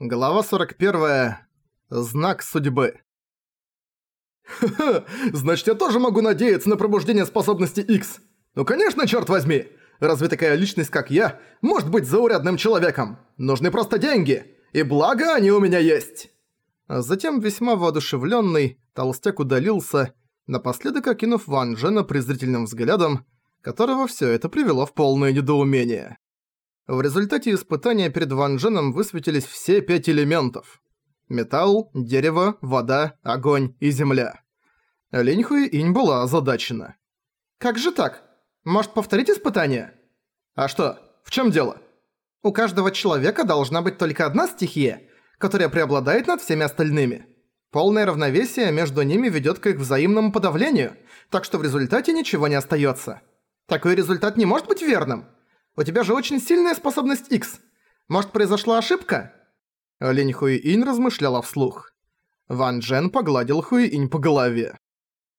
Глава 41. Знак судьбы. Ха-ха, значит я тоже могу надеяться на пробуждение способности X. Ну конечно, черт возьми! Разве такая личность, как я, может быть заурядным человеком? Нужны просто деньги, и благо они у меня есть. Затем весьма воодушевленный толстяк удалился, напоследок окинув Ван Джена презрительным взглядом, которого все это привело в полное недоумение. В результате испытания перед Ван Дженом высветились все пять элементов. Металл, дерево, вода, огонь и земля. Линь Хуи Инь была озадачена. «Как же так? Может, повторить испытание?» «А что, в чем дело?» «У каждого человека должна быть только одна стихия, которая преобладает над всеми остальными. Полное равновесие между ними ведет к их взаимному подавлению, так что в результате ничего не остается. Такой результат не может быть верным!» У тебя же очень сильная способность X. Может, произошла ошибка?» Линь Хуи-Инь размышляла вслух. Ван Джен погладил Хуи-Инь по голове.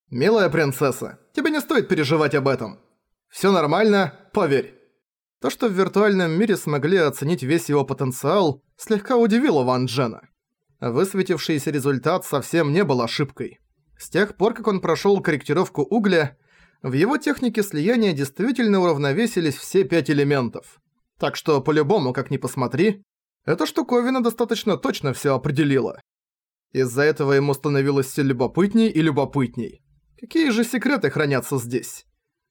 «Милая принцесса, тебе не стоит переживать об этом. Всё нормально, поверь». То, что в виртуальном мире смогли оценить весь его потенциал, слегка удивило Ван Джена. Высветившийся результат совсем не был ошибкой. С тех пор, как он прошёл корректировку угля, в его технике слияния действительно уравновесились все пять элементов. Так что, по-любому, как ни посмотри, эта штуковина достаточно точно всё определила. Из-за этого ему становилось все любопытней и любопытней. Какие же секреты хранятся здесь?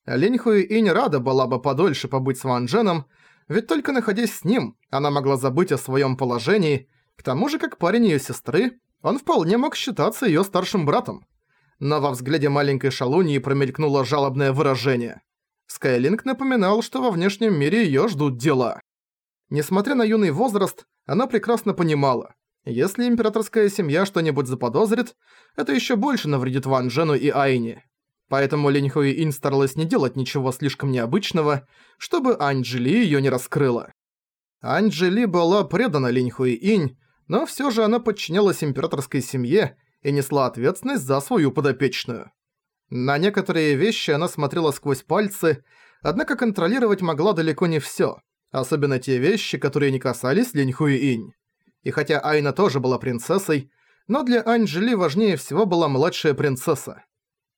Линь Инь рада была бы подольше побыть с Ван Дженом, ведь только находясь с ним, она могла забыть о своем положении, к тому же как парень ее сестры, он вполне мог считаться ее старшим братом но во взгляде маленькой шалуньи промелькнуло жалобное выражение. Скайлинг напоминал, что во внешнем мире её ждут дела. Несмотря на юный возраст, она прекрасно понимала, если императорская семья что-нибудь заподозрит, это ещё больше навредит Ван Джену и Айне. Поэтому Линь Хуи Инь старалась не делать ничего слишком необычного, чтобы Анджели её не раскрыла. Анджели была предана Линь Хуи Инь, но всё же она подчинялась императорской семье и несла ответственность за свою подопечную. На некоторые вещи она смотрела сквозь пальцы, однако контролировать могла далеко не всё, особенно те вещи, которые не касались Линь Хуи-Инь. И хотя Айна тоже была принцессой, но для Анджели важнее всего была младшая принцесса.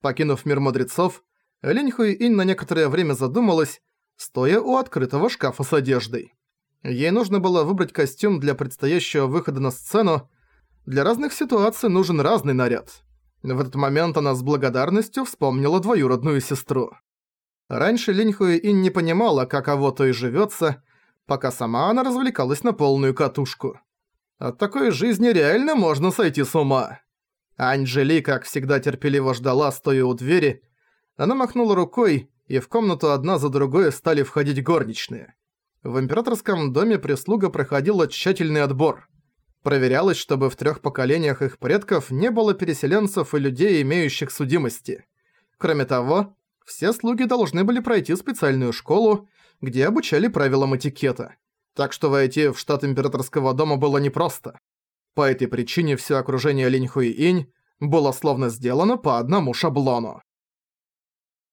Покинув мир мудрецов, Линь Хуи-Инь на некоторое время задумалась, стоя у открытого шкафа с одеждой. Ей нужно было выбрать костюм для предстоящего выхода на сцену, для разных ситуаций нужен разный наряд. В этот момент она с благодарностью вспомнила двоюродную сестру. Раньше Линь Ин не понимала, каково то и живётся, пока сама она развлекалась на полную катушку. От такой жизни реально можно сойти с ума. Анджели, как всегда, терпеливо ждала, стоя у двери. Она махнула рукой, и в комнату одна за другой стали входить горничные. В императорском доме прислуга проходила тщательный отбор. Проверялось, чтобы в трех поколениях их предков не было переселенцев и людей, имеющих судимости. Кроме того, все слуги должны были пройти специальную школу, где обучали правилам этикета. Так что войти в штат императорского дома было непросто. По этой причине все окружение Линьхуи-Инь было словно сделано по одному шаблону.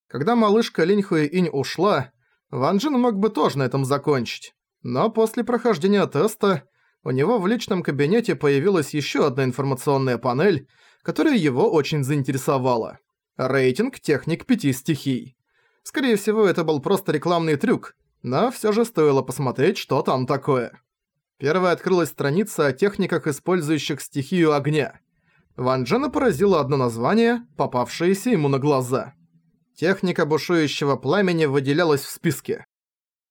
Когда малышка Линьхуи-Инь ушла, Ван Джин мог бы тоже на этом закончить. Но после прохождения теста у него в личном кабинете появилась еще одна информационная панель, которая его очень заинтересовала. Рейтинг техник пяти стихий. Скорее всего, это был просто рекламный трюк, но все же стоило посмотреть, что там такое. Первая открылась страница о техниках, использующих стихию огня. Ван Джена поразило одно название, попавшееся ему на глаза. Техника бушующего пламени выделялась в списке.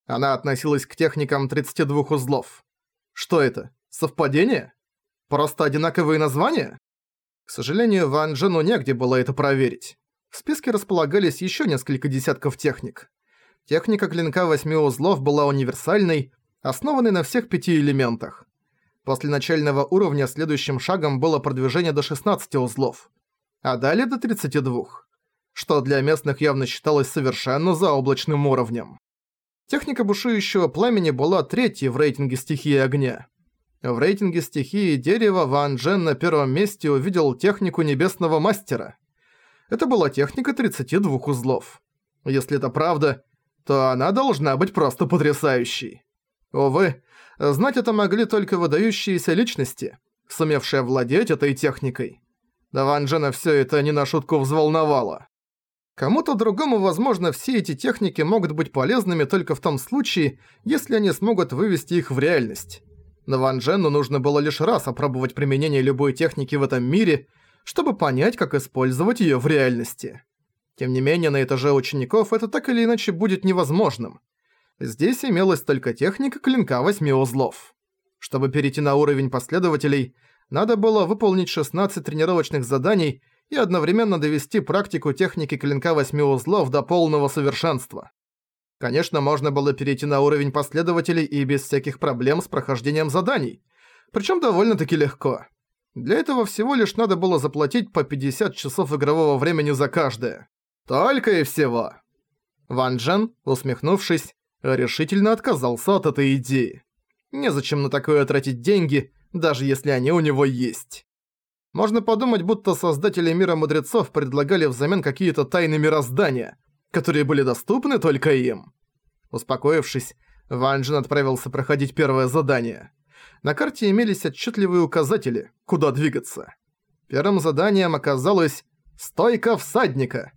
Она относилась к техникам 32 узлов. Что это? Совпадение? Просто одинаковые названия? К сожалению, Ван Джену негде было это проверить. В списке располагались еще несколько десятков техник. Техника клинка восьми узлов была универсальной, основанной на всех пяти элементах. После начального уровня следующим шагом было продвижение до 16 узлов, а далее до 32, что для местных явно считалось совершенно заоблачным уровнем. Техника бушующего пламени была третьей в рейтинге стихии огня. В рейтинге стихии дерева Ван Джен на первом месте увидел технику небесного мастера. Это была техника 32 узлов. Если это правда, то она должна быть просто потрясающей. Увы, знать это могли только выдающиеся личности, сумевшие владеть этой техникой. Да Ван Джена всё это не на шутку взволновало. Кому-то другому, возможно, все эти техники могут быть полезными только в том случае, если они смогут вывести их в реальность. Но Ван Джену нужно было лишь раз опробовать применение любой техники в этом мире, чтобы понять, как использовать её в реальности. Тем не менее, на этаже учеников это так или иначе будет невозможным. Здесь имелась только техника клинка восьми узлов. Чтобы перейти на уровень последователей, надо было выполнить 16 тренировочных заданий и одновременно довести практику техники клинка восьми узлов до полного совершенства. Конечно, можно было перейти на уровень последователей и без всяких проблем с прохождением заданий, причем довольно-таки легко. Для этого всего лишь надо было заплатить по 50 часов игрового времени за каждое. Только и всего. Ван Джен, усмехнувшись, решительно отказался от этой идеи. Незачем на такое тратить деньги, даже если они у него есть. Можно подумать, будто создатели мира мудрецов предлагали взамен какие-то тайны мироздания, которые были доступны только им. Успокоившись, Ван Джен отправился проходить первое задание. На карте имелись отчетливые указатели, куда двигаться. Первым заданием оказалось «Стойка всадника».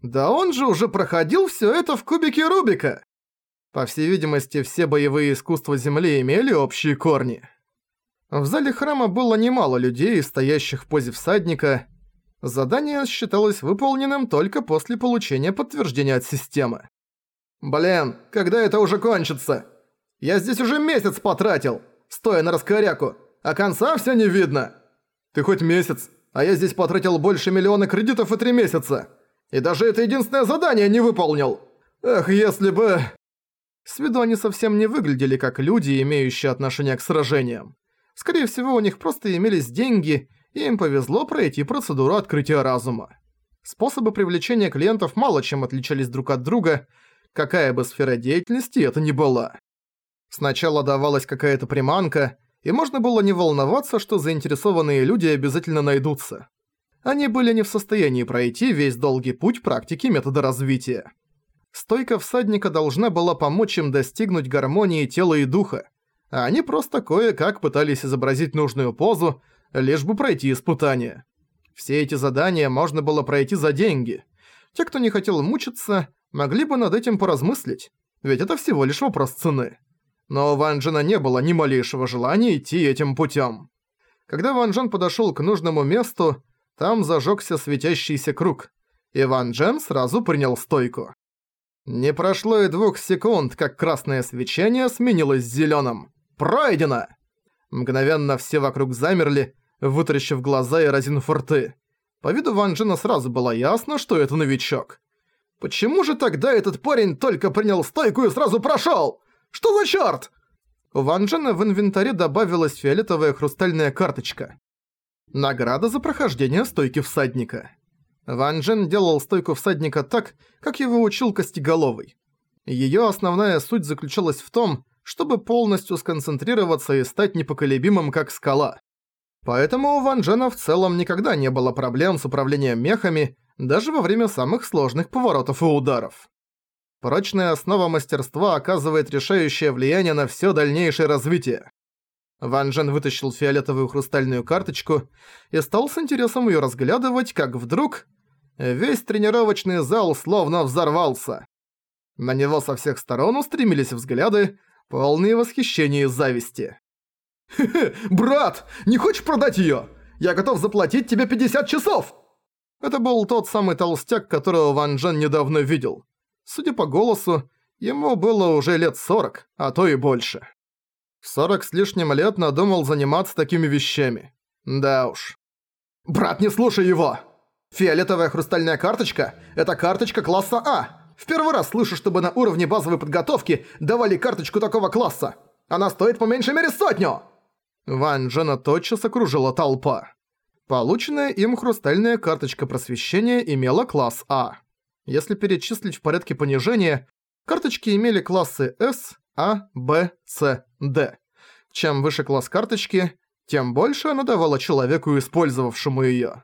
Да он же уже проходил все это в кубике Рубика! По всей видимости, все боевые искусства Земли имели общие корни. В зале храма было немало людей, стоящих в позе всадника. Задание считалось выполненным только после получения подтверждения от системы. «Блин, когда это уже кончится? Я здесь уже месяц потратил, стоя на раскоряку, а конца все не видно. Ты хоть месяц, а я здесь потратил больше миллиона кредитов и три месяца. И даже это единственное задание не выполнил. Эх, если бы...» С виду они совсем не выглядели как люди, имеющие отношение к сражениям. Скорее всего, у них просто имелись деньги, и им повезло пройти процедуру открытия разума. Способы привлечения клиентов мало чем отличались друг от друга, какая бы сфера деятельности это ни была. Сначала давалась какая-то приманка, и можно было не волноваться, что заинтересованные люди обязательно найдутся. Они были не в состоянии пройти весь долгий путь практики метода развития. Стойка всадника должна была помочь им достигнуть гармонии тела и духа, а они просто кое-как пытались изобразить нужную позу, лишь бы пройти испытание. Все эти задания можно было пройти за деньги. Те, кто не хотел мучиться, могли бы над этим поразмыслить, ведь это всего лишь вопрос цены. Но у Ван Джена не было ни малейшего желания идти этим путем. Когда Ван Джен подошел к нужному месту, там зажегся светящийся круг, и Ван Джен сразу принял стойку. Не прошло и двух секунд, как красное свечение сменилось зеленым. Пройдено! Мгновенно все вокруг замерли, вытаращив глаза и разинув рты. По виду Ван Джена сразу было ясно, что это новичок. Почему же тогда этот парень только принял стойку и сразу прошёл? Что за чёрт? У Ван Джена в инвентаре добавилась фиолетовая хрустальная карточка. Награда за прохождение стойки всадника. Ван Джен делал стойку всадника так, как его учил Костеголовый. Её основная суть заключалась в том, чтобы полностью сконцентрироваться и стать непоколебимым как скала. Поэтому у Ван Джена в целом никогда не было проблем с управлением мехами, даже во время самых сложных поворотов и ударов. Прочная основа мастерства оказывает решающее влияние на всё дальнейшее развитие. Ван Джен вытащил фиолетовую хрустальную карточку и стал с интересом её разглядывать, как вдруг Весь тренировочный зал словно взорвался. На него со всех сторон устремились взгляды, полные восхищения и зависти. «Хе-хе, брат, не хочешь продать её? Я готов заплатить тебе 50 часов!» Это был тот самый толстяк, которого Ван Джен недавно видел. Судя по голосу, ему было уже лет 40, а то и больше. В 40 с лишним лет надумал заниматься такими вещами. Да уж. «Брат, не слушай его!» Фиолетовая хрустальная карточка – это карточка класса А. В первый раз слышу, чтобы на уровне базовой подготовки давали карточку такого класса. Она стоит по меньшей мере сотню!» Ван Джена тотчас окружила толпа. Полученная им хрустальная карточка просвещения имела класс А. Если перечислить в порядке понижения, карточки имели классы S, А, Б, С, Д. Чем выше класс карточки, тем больше она давала человеку, использовавшему её.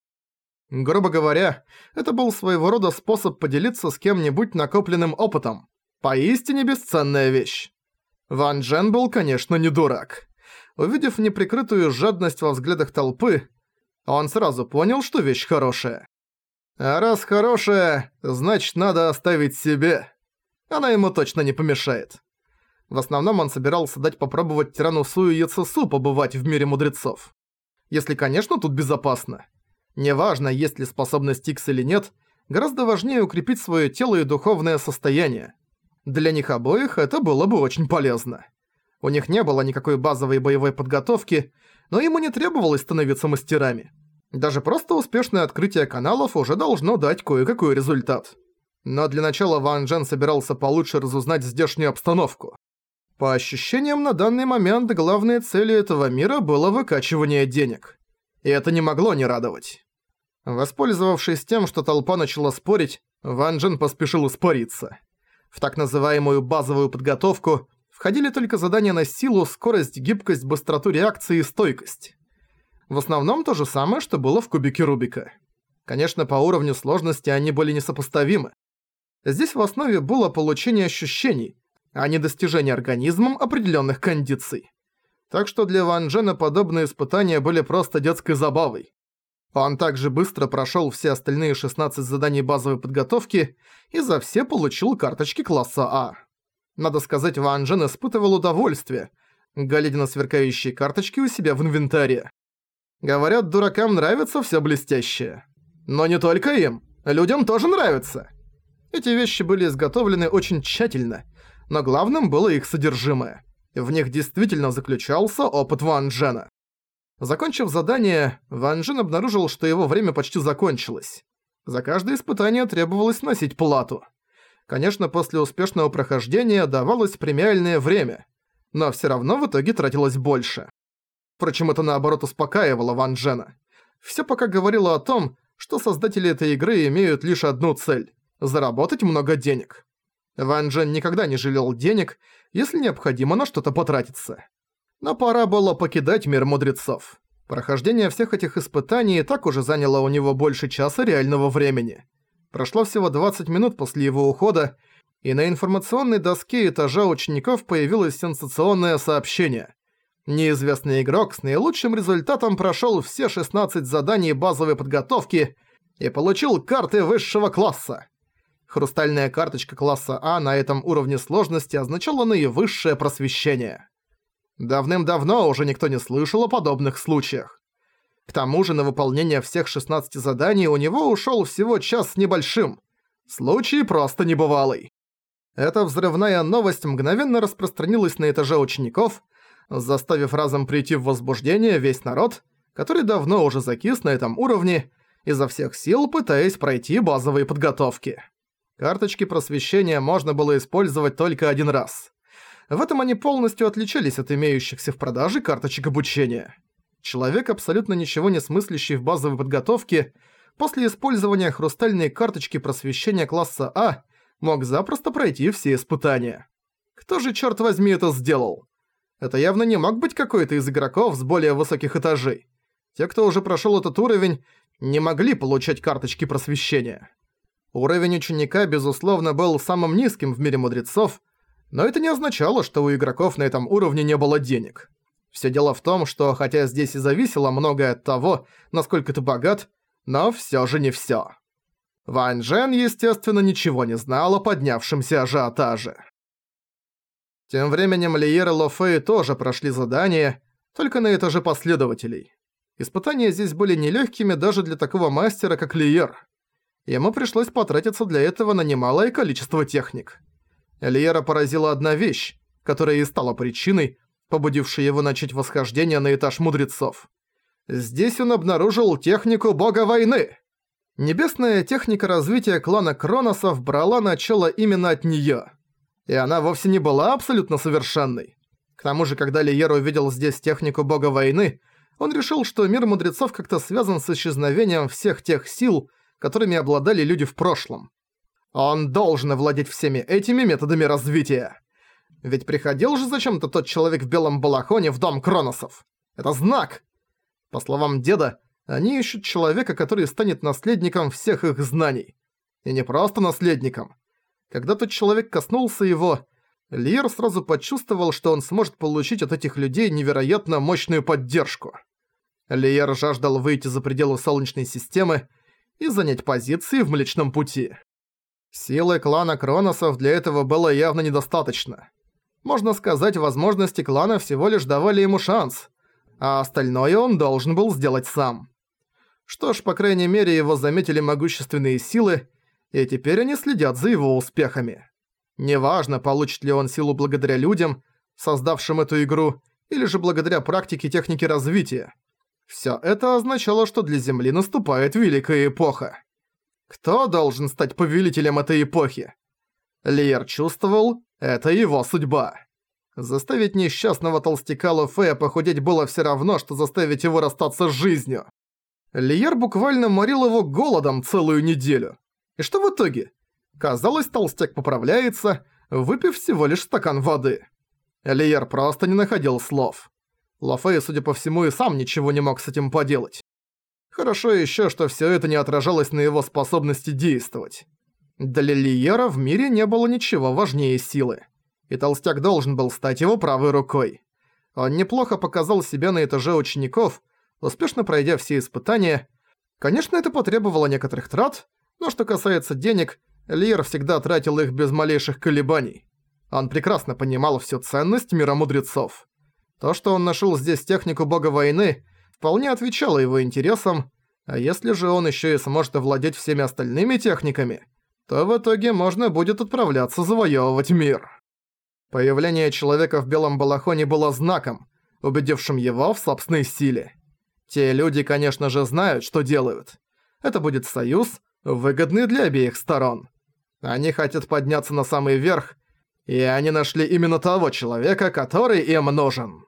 Грубо говоря, это был своего рода способ поделиться с кем-нибудь накопленным опытом. Поистине бесценная вещь. Ван Джен был, конечно, не дурак. Увидев неприкрытую жадность во взглядах толпы, он сразу понял, что вещь хорошая. А раз хорошая, значит, надо оставить себе. Она ему точно не помешает. В основном он собирался дать попробовать тирану Сую Яцесу побывать в мире мудрецов. Если, конечно, тут безопасно. Неважно, есть ли способность Икс или нет, гораздо важнее укрепить свое тело и духовное состояние. Для них обоих это было бы очень полезно. У них не было никакой базовой боевой подготовки, но ему не требовалось становиться мастерами. Даже просто успешное открытие каналов уже должно дать кое-какой результат. Но для начала Ван Джен собирался получше разузнать здешнюю обстановку. По ощущениям, на данный момент главной целью этого мира было выкачивание денег. И это не могло не радовать. Воспользовавшись тем, что толпа начала спорить, Ван Джен поспешил испариться. В так называемую базовую подготовку входили только задания на силу, скорость, гибкость, быстроту реакции и стойкость. В основном то же самое, что было в кубике Рубика. Конечно, по уровню сложности они были несопоставимы. Здесь в основе было получение ощущений, а не достижение организмом определенных кондиций. Так что для Ван Джена подобные испытания были просто детской забавой. Он также быстро прошел все остальные 16 заданий базовой подготовки и за все получил карточки класса А. Надо сказать, Ван Джен испытывал удовольствие, глядя на сверкающие карточки у себя в инвентаре. Говорят, дуракам нравится все блестящее. Но не только им, людям тоже нравится. Эти вещи были изготовлены очень тщательно, но главным было их содержимое. В них действительно заключался опыт Ван Джена. Закончив задание, Ван Джен обнаружил, что его время почти закончилось. За каждое испытание требовалось носить плату. Конечно, после успешного прохождения давалось премиальное время, но всё равно в итоге тратилось больше. Впрочем, это наоборот успокаивало Ван Джена. Всё пока говорило о том, что создатели этой игры имеют лишь одну цель – заработать много денег. Ван Джен никогда не жалел денег, если необходимо на что-то потратиться. Но пора было покидать мир мудрецов. Прохождение всех этих испытаний и так уже заняло у него больше часа реального времени. Прошло всего 20 минут после его ухода, и на информационной доске этажа учеников появилось сенсационное сообщение. Неизвестный игрок с наилучшим результатом прошел все 16 заданий базовой подготовки и получил карты высшего класса. Хрустальная карточка класса А на этом уровне сложности означала наивысшее просвещение. Давным-давно уже никто не слышал о подобных случаях. К тому же на выполнение всех 16 заданий у него ушёл всего час с небольшим. Случай просто небывалый. Эта взрывная новость мгновенно распространилась на этаже учеников, заставив разом прийти в возбуждение весь народ, который давно уже закис на этом уровне, изо всех сил пытаясь пройти базовые подготовки. Карточки просвещения можно было использовать только один раз. В этом они полностью отличались от имеющихся в продаже карточек обучения. Человек, абсолютно ничего не смыслящий в базовой подготовке, после использования хрустальной карточки просвещения класса А мог запросто пройти все испытания. Кто же, черт возьми, это сделал? Это явно не мог быть какой-то из игроков с более высоких этажей. Те, кто уже прошел этот уровень, не могли получать карточки просвещения. Уровень ученика, безусловно, был самым низким в мире мудрецов, но это не означало, что у игроков на этом уровне не было денег. Все дело в том, что хотя здесь и зависело многое от того, насколько ты богат, но все же не все. Ван Джен, естественно, ничего не знал о поднявшемся ажиотаже. Тем временем Лиер и Ло Фэй тоже прошли задание, только на этаже последователей. Испытания здесь были нелегкими даже для такого мастера, как Лиер. Ему пришлось потратиться для этого на немалое количество техник. Эльера поразила одна вещь, которая и стала причиной, побудившей его начать восхождение на этаж мудрецов. Здесь он обнаружил технику бога войны. Небесная техника развития клана Кроносов брала начало именно от неё. И она вовсе не была абсолютно совершенной. К тому же, когда Лиер увидел здесь технику бога войны, он решил, что мир мудрецов как-то связан с исчезновением всех тех сил, которыми обладали люди в прошлом. Он должен владеть всеми этими методами развития. Ведь приходил же зачем-то тот человек в белом балахоне в дом Кроносов. Это знак. По словам деда, они ищут человека, который станет наследником всех их знаний. И не просто наследником. Когда тот человек коснулся его, Лиер сразу почувствовал, что он сможет получить от этих людей невероятно мощную поддержку. Лиер жаждал выйти за пределы Солнечной системы и занять позиции в Млечном Пути. Силы клана Кроносов для этого было явно недостаточно. Можно сказать, возможности клана всего лишь давали ему шанс, а остальное он должен был сделать сам. Что ж, по крайней мере, его заметили могущественные силы, и теперь они следят за его успехами. Неважно, получит ли он силу благодаря людям, создавшим эту игру, или же благодаря практике техники развития. Всё это означало, что для Земли наступает великая эпоха. Кто должен стать повелителем этой эпохи? Лиер чувствовал, это его судьба. Заставить несчастного толстяка Лофея похудеть было всё равно, что заставить его расстаться с жизнью. Лиер буквально морил его голодом целую неделю. И что в итоге? Казалось, толстяк поправляется, выпив всего лишь стакан воды. Лиер просто не находил слов. Лафей, судя по всему, и сам ничего не мог с этим поделать. Хорошо еще, что все это не отражалось на его способности действовать. Для Лиера в мире не было ничего важнее силы. И толстяк должен был стать его правой рукой. Он неплохо показал себя на этаже учеников, успешно пройдя все испытания. Конечно, это потребовало некоторых трат, но что касается денег, Лиер всегда тратил их без малейших колебаний. Он прекрасно понимал всю ценность мира мудрецов. То, что он нашел здесь технику бога войны, вполне отвечало его интересам, а если же он еще и сможет овладеть всеми остальными техниками, то в итоге можно будет отправляться завоевывать мир. Появление человека в белом балахоне было знаком, убедившим его в собственной силе. Те люди, конечно же, знают, что делают. Это будет союз, выгодный для обеих сторон. Они хотят подняться на самый верх, и они нашли именно того человека, который им нужен.